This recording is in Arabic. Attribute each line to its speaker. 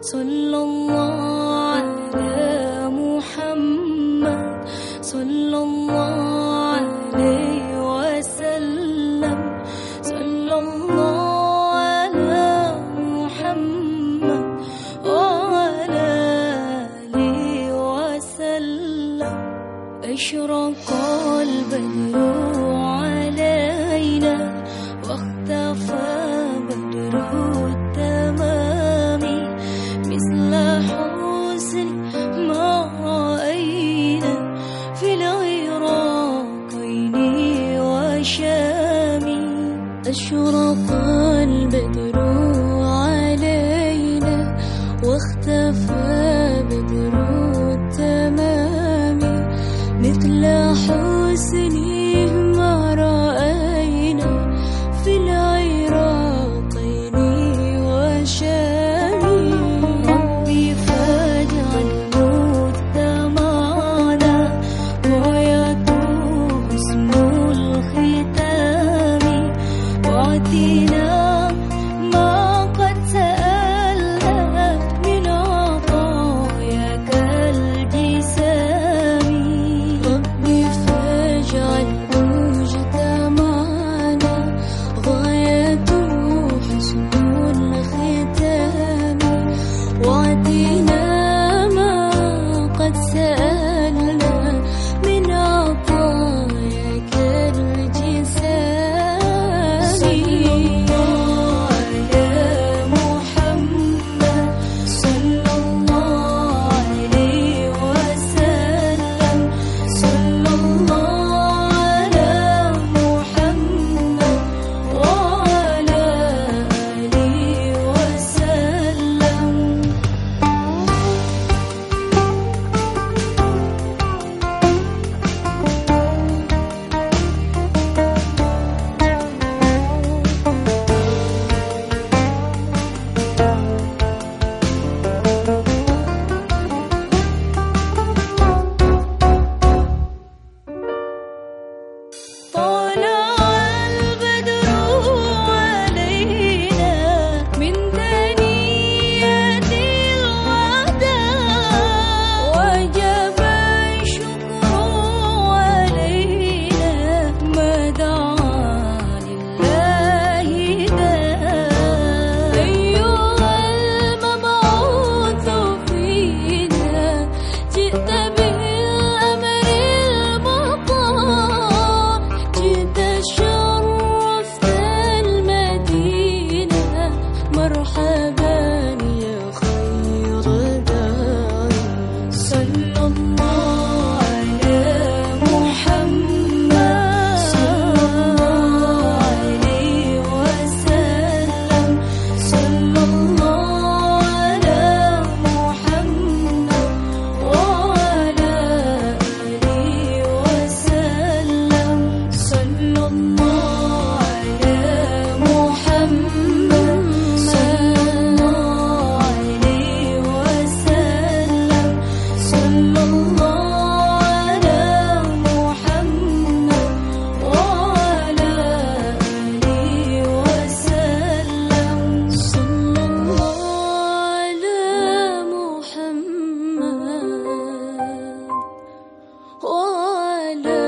Speaker 1: صلى الله على محمد صلى الله عليه وسلم. صلى الله على محمد وعلى آله وسلم أشرق البدر لا حسني ما رأى Oh.